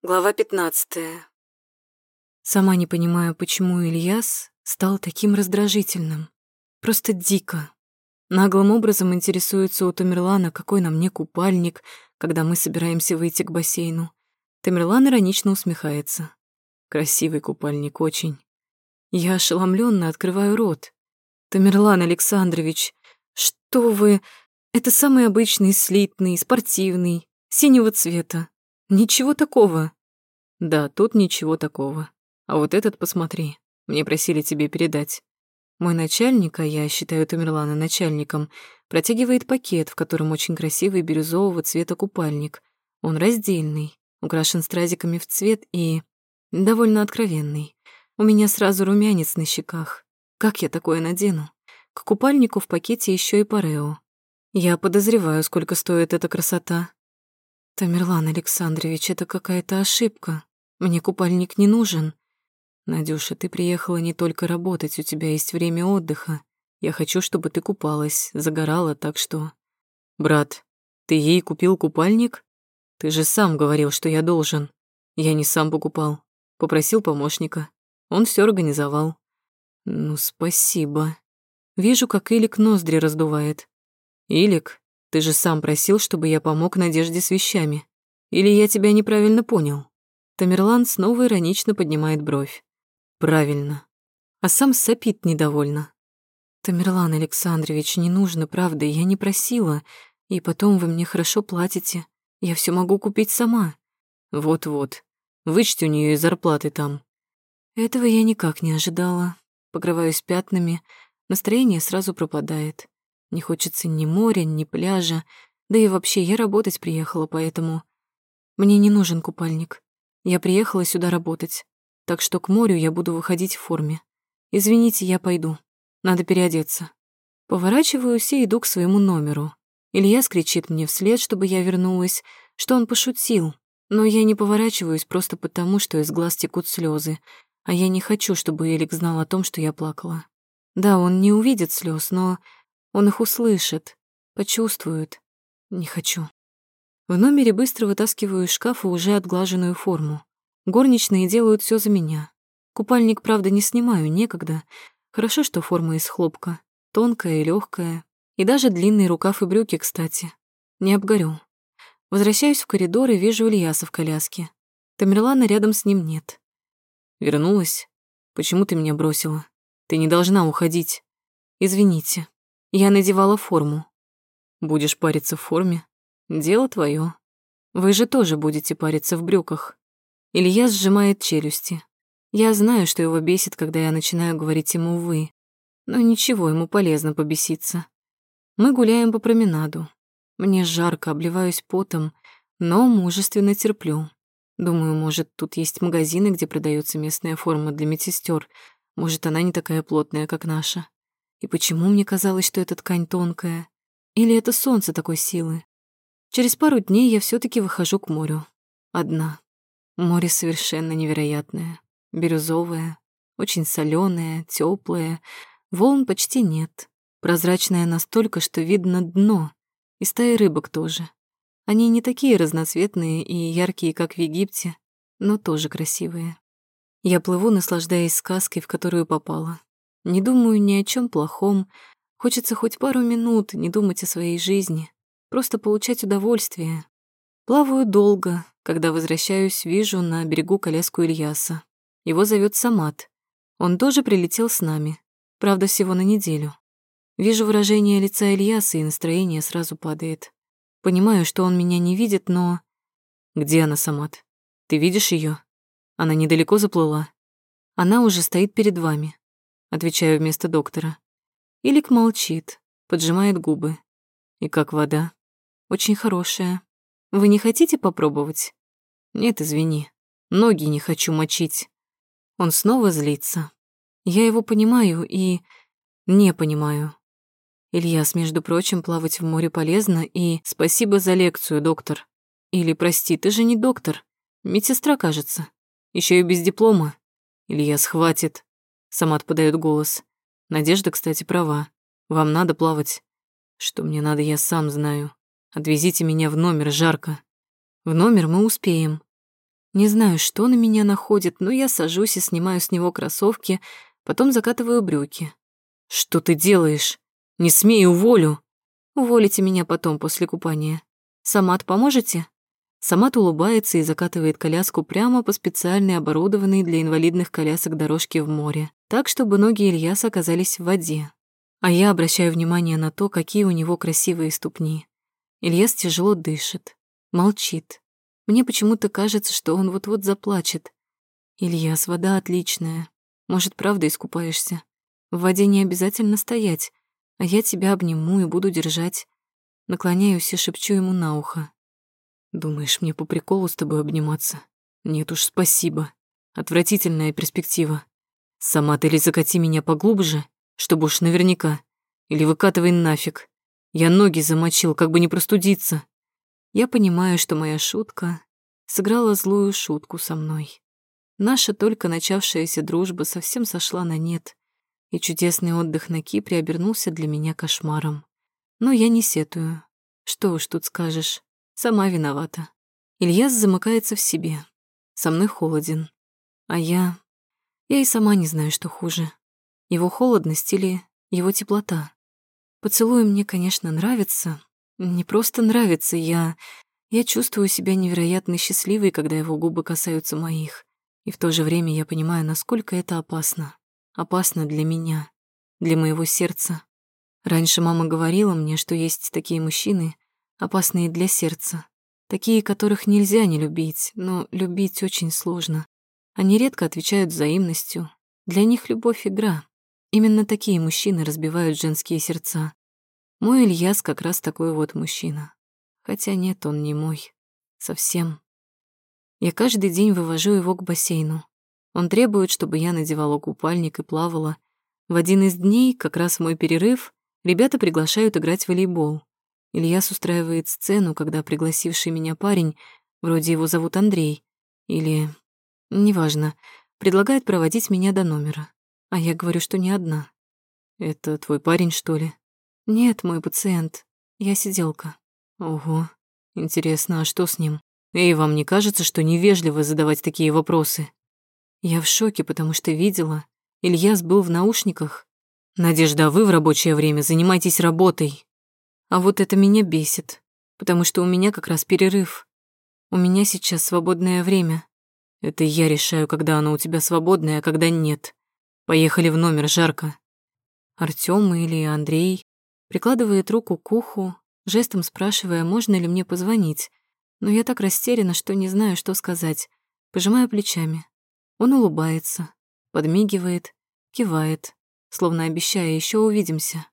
Глава 15. Сама не понимаю, почему Ильяс стал таким раздражительным. Просто дико. Наглым образом интересуется у Тамерлана, какой на мне купальник, когда мы собираемся выйти к бассейну. Тамерлан иронично усмехается. Красивый купальник очень. Я ошеломленно открываю рот. Тамерлан Александрович, что вы... Это самый обычный, слитный, спортивный, синего цвета. Ничего такого. Да, тут ничего такого. А вот этот посмотри. Мне просили тебе передать. Мой начальник, а я считаю Тамерлана начальником, протягивает пакет, в котором очень красивый бирюзового цвета купальник. Он раздельный, украшен стразиками в цвет и довольно откровенный. У меня сразу румянец на щеках. Как я такое надену? К купальнику в пакете еще и парео. Я подозреваю, сколько стоит эта красота. «Тамерлан Александрович, это какая-то ошибка. Мне купальник не нужен». «Надюша, ты приехала не только работать, у тебя есть время отдыха. Я хочу, чтобы ты купалась, загорала, так что...» «Брат, ты ей купил купальник? Ты же сам говорил, что я должен. Я не сам покупал. Попросил помощника. Он все организовал». «Ну, спасибо. Вижу, как Илик ноздри раздувает. Илик, ты же сам просил, чтобы я помог Надежде с вещами. Или я тебя неправильно понял?» Тамерлан снова иронично поднимает бровь. «Правильно. А сам сопит недовольно. Тамерлан Александрович, не нужно, правда, я не просила. И потом вы мне хорошо платите. Я все могу купить сама. Вот-вот. Вычти у нее из зарплаты там. Этого я никак не ожидала. Покрываюсь пятнами, настроение сразу пропадает. Не хочется ни моря, ни пляжа, да и вообще я работать приехала, поэтому... Мне не нужен купальник. Я приехала сюда работать, так что к морю я буду выходить в форме. Извините, я пойду. Надо переодеться. Поворачиваюсь и иду к своему номеру. Илья скричит мне вслед, чтобы я вернулась, что он пошутил. Но я не поворачиваюсь просто потому, что из глаз текут слезы, а я не хочу, чтобы Элик знал о том, что я плакала. Да, он не увидит слез, но он их услышит, почувствует. Не хочу. В номере быстро вытаскиваю из шкафа уже отглаженную форму. Горничные делают все за меня. Купальник, правда, не снимаю, некогда. Хорошо, что форма из хлопка. Тонкая и легкая. И даже длинный рукав и брюки, кстати. Не обгорю. Возвращаюсь в коридор и вижу Ильяса в коляске. Тамерлана рядом с ним нет. Вернулась? Почему ты меня бросила? Ты не должна уходить. Извините. Я надевала форму. Будешь париться в форме? Дело твое. Вы же тоже будете париться в брюках. Илья сжимает челюсти. Я знаю, что его бесит, когда я начинаю говорить ему «вы». Но ничего, ему полезно побеситься. Мы гуляем по променаду. Мне жарко, обливаюсь потом, но мужественно терплю. Думаю, может, тут есть магазины, где продается местная форма для медсестер. Может, она не такая плотная, как наша. И почему мне казалось, что эта ткань тонкая? Или это солнце такой силы? Через пару дней я все таки выхожу к морю. Одна. Море совершенно невероятное. Бирюзовое, очень соленое, теплое. Волн почти нет. Прозрачное настолько, что видно дно. И стаи рыбок тоже. Они не такие разноцветные и яркие, как в Египте, но тоже красивые. Я плыву, наслаждаясь сказкой, в которую попала. Не думаю ни о чем плохом. Хочется хоть пару минут не думать о своей жизни, просто получать удовольствие. Плаваю долго. Когда возвращаюсь, вижу на берегу коляску Ильяса. Его зовет Самат. Он тоже прилетел с нами. Правда, всего на неделю. Вижу выражение лица Ильяса, и настроение сразу падает. Понимаю, что он меня не видит, но... Где она, Самат? Ты видишь ее? Она недалеко заплыла. Она уже стоит перед вами отвечаю вместо доктора. Илик молчит, поджимает губы. И как вода? Очень хорошая. Вы не хотите попробовать? Нет, извини. Ноги не хочу мочить. Он снова злится. Я его понимаю и не понимаю. Ильяс, между прочим, плавать в море полезно, и спасибо за лекцию, доктор. Или, прости, ты же не доктор. Медсестра, кажется. Еще и без диплома. Ильяс, хватит. Самат подает голос. Надежда, кстати, права. Вам надо плавать. Что мне надо, я сам знаю. Отвезите меня в номер, жарко. В номер мы успеем. Не знаю, что на меня находит, но я сажусь и снимаю с него кроссовки, потом закатываю брюки. «Что ты делаешь? Не смей, уволю!» «Уволите меня потом, после купания. Самат поможете?» Самат улыбается и закатывает коляску прямо по специальной оборудованной для инвалидных колясок дорожке в море, так, чтобы ноги Ильяса оказались в воде. А я обращаю внимание на то, какие у него красивые ступни. Ильяс тяжело дышит, молчит. Мне почему-то кажется, что он вот-вот заплачет. Ильяс, вода отличная. Может, правда искупаешься? В воде не обязательно стоять, а я тебя обниму и буду держать. Наклоняюсь и шепчу ему на ухо. Думаешь, мне по приколу с тобой обниматься? Нет уж, спасибо. Отвратительная перспектива. Сама ты или закати меня поглубже, чтобы уж наверняка, или выкатывай нафиг. Я ноги замочил, как бы не простудиться. Я понимаю, что моя шутка сыграла злую шутку со мной. Наша только начавшаяся дружба совсем сошла на нет, и чудесный отдых на Кипре обернулся для меня кошмаром. Но я не сетую. Что уж тут скажешь. Сама виновата. Ильяс замыкается в себе. Со мной холоден. А я... Я и сама не знаю, что хуже. Его холодность или его теплота. Поцелуй мне, конечно, нравится. Не просто нравится, я... Я чувствую себя невероятно счастливой, когда его губы касаются моих. И в то же время я понимаю, насколько это опасно. Опасно для меня, для моего сердца. Раньше мама говорила мне, что есть такие мужчины, опасные для сердца. Такие, которых нельзя не любить, но любить очень сложно. Они редко отвечают взаимностью. Для них любовь — игра. Именно такие мужчины разбивают женские сердца. Мой Ильяс как раз такой вот мужчина. Хотя нет, он не мой. Совсем. Я каждый день вывожу его к бассейну. Он требует, чтобы я надевала купальник и плавала. В один из дней, как раз мой перерыв, ребята приглашают играть в волейбол. Ильяс устраивает сцену, когда пригласивший меня парень, вроде его зовут Андрей, или... неважно, предлагает проводить меня до номера. А я говорю, что не одна. «Это твой парень, что ли?» «Нет, мой пациент. Я сиделка». «Ого. Интересно, а что с ним? Эй, вам не кажется, что невежливо задавать такие вопросы?» Я в шоке, потому что видела. Ильяс был в наушниках. «Надежда, вы в рабочее время занимайтесь работой, а вот это меня бесит, потому что у меня как раз перерыв. У меня сейчас свободное время. Это я решаю, когда оно у тебя свободное, а когда нет. Поехали в номер, жарко. Артём или Андрей прикладывает руку к уху, жестом спрашивая, можно ли мне позвонить. Но я так растеряна, что не знаю, что сказать. Пожимаю плечами. Он улыбается, подмигивает, кивает, словно обещая, еще увидимся.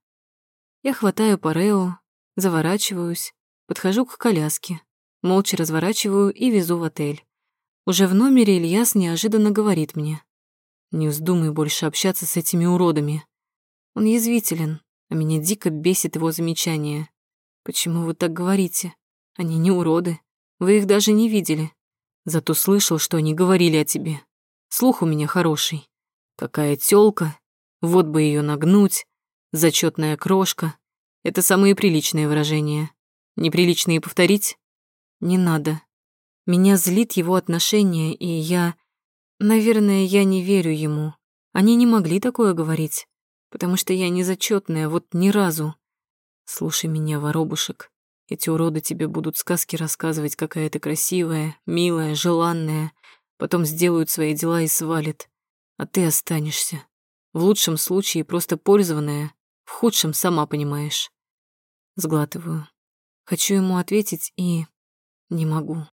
Я хватаю парео, Заворачиваюсь, подхожу к коляске, молча разворачиваю и везу в отель. Уже в номере Ильяс неожиданно говорит мне. «Не вздумай больше общаться с этими уродами». Он язвителен, а меня дико бесит его замечание. «Почему вы так говорите? Они не уроды. Вы их даже не видели. Зато слышал, что они говорили о тебе. Слух у меня хороший. Какая тёлка, вот бы ее нагнуть, зачетная крошка. Это самые приличные выражения. Неприличные повторить? Не надо. Меня злит его отношение, и я... Наверное, я не верю ему. Они не могли такое говорить, потому что я не зачетная, вот ни разу. Слушай меня, воробушек. Эти уроды тебе будут сказки рассказывать, какая ты красивая, милая, желанная. Потом сделают свои дела и свалят. А ты останешься. В лучшем случае просто пользованная, в худшем сама понимаешь. Сглатываю. Хочу ему ответить и... Не могу.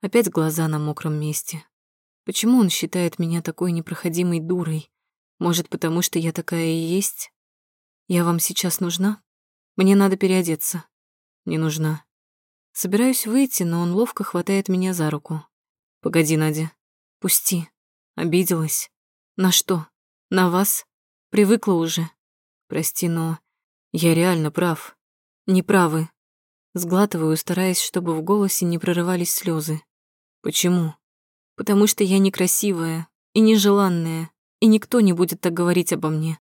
Опять глаза на мокром месте. Почему он считает меня такой непроходимой дурой? Может, потому что я такая и есть? Я вам сейчас нужна? Мне надо переодеться. Не нужна. Собираюсь выйти, но он ловко хватает меня за руку. Погоди, Надя. Пусти. Обиделась. На что? На вас? Привыкла уже. Прости, но я реально прав. Неправы. Сглатываю, стараясь, чтобы в голосе не прорывались слезы. Почему? Потому что я некрасивая и нежеланная, и никто не будет так говорить обо мне.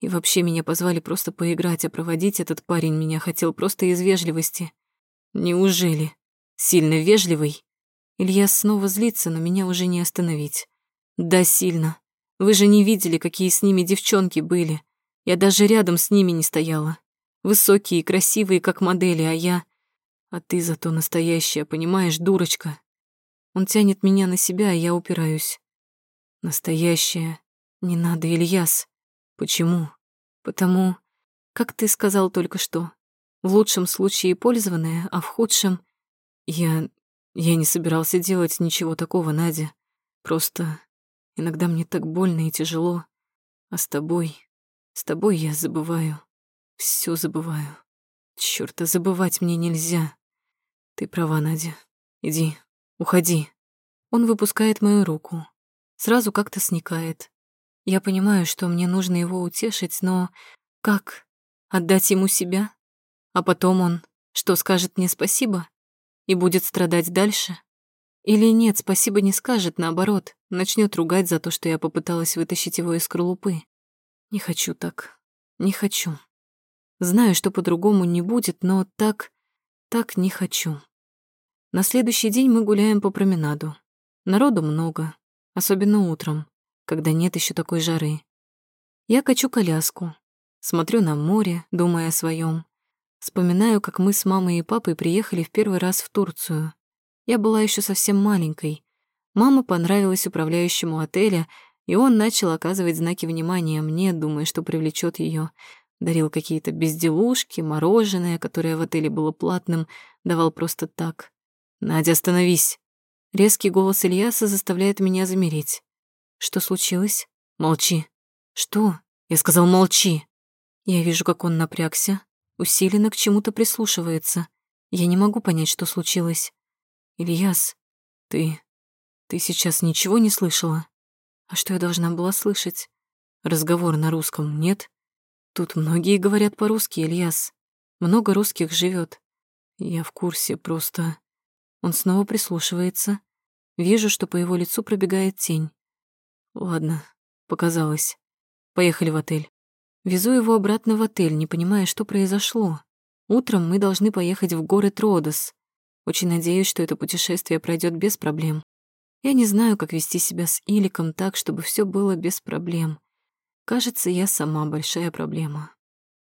И вообще меня позвали просто поиграть, а проводить этот парень меня хотел просто из вежливости. Неужели? Сильно вежливый? Илья снова злится, но меня уже не остановить. Да, сильно. Вы же не видели, какие с ними девчонки были. Я даже рядом с ними не стояла. Высокие и красивые, как модели, а я... А ты зато настоящая, понимаешь, дурочка. Он тянет меня на себя, а я упираюсь. Настоящая. Не надо, Ильяс. Почему? Потому, как ты сказал только что, в лучшем случае пользованная, а в худшем... Я... я не собирался делать ничего такого, Надя. Просто иногда мне так больно и тяжело. А с тобой... с тобой я забываю. Всё забываю. Чёрт, забывать мне нельзя. Ты права, Надя. Иди, уходи. Он выпускает мою руку. Сразу как-то сникает. Я понимаю, что мне нужно его утешить, но как? Отдать ему себя? А потом он что, скажет мне спасибо? И будет страдать дальше? Или нет, спасибо не скажет, наоборот, начнет ругать за то, что я попыталась вытащить его из скорлупы. Не хочу так. Не хочу. Знаю, что по-другому не будет, но так... так не хочу. На следующий день мы гуляем по променаду. Народу много, особенно утром, когда нет еще такой жары. Я качу коляску, смотрю на море, думая о своем. Вспоминаю, как мы с мамой и папой приехали в первый раз в Турцию. Я была еще совсем маленькой. Мама понравилась управляющему отеля, и он начал оказывать знаки внимания мне, думая, что привлечет ее. Дарил какие-то безделушки, мороженое, которое в отеле было платным, давал просто так. «Надя, остановись!» Резкий голос Ильяса заставляет меня замереть. Что случилось? Молчи. Что? Я сказал, молчи. Я вижу, как он напрягся, усиленно к чему-то прислушивается. Я не могу понять, что случилось. Ильяс, ты... Ты сейчас ничего не слышала? А что я должна была слышать? Разговор на русском, нет? Тут многие говорят по-русски, Ильяс. Много русских живет. Я в курсе, просто... Он снова прислушивается. Вижу, что по его лицу пробегает тень. Ладно, показалось. Поехали в отель. Везу его обратно в отель, не понимая, что произошло. Утром мы должны поехать в город Родос. Очень надеюсь, что это путешествие пройдет без проблем. Я не знаю, как вести себя с Иликом так, чтобы все было без проблем. Кажется, я сама большая проблема.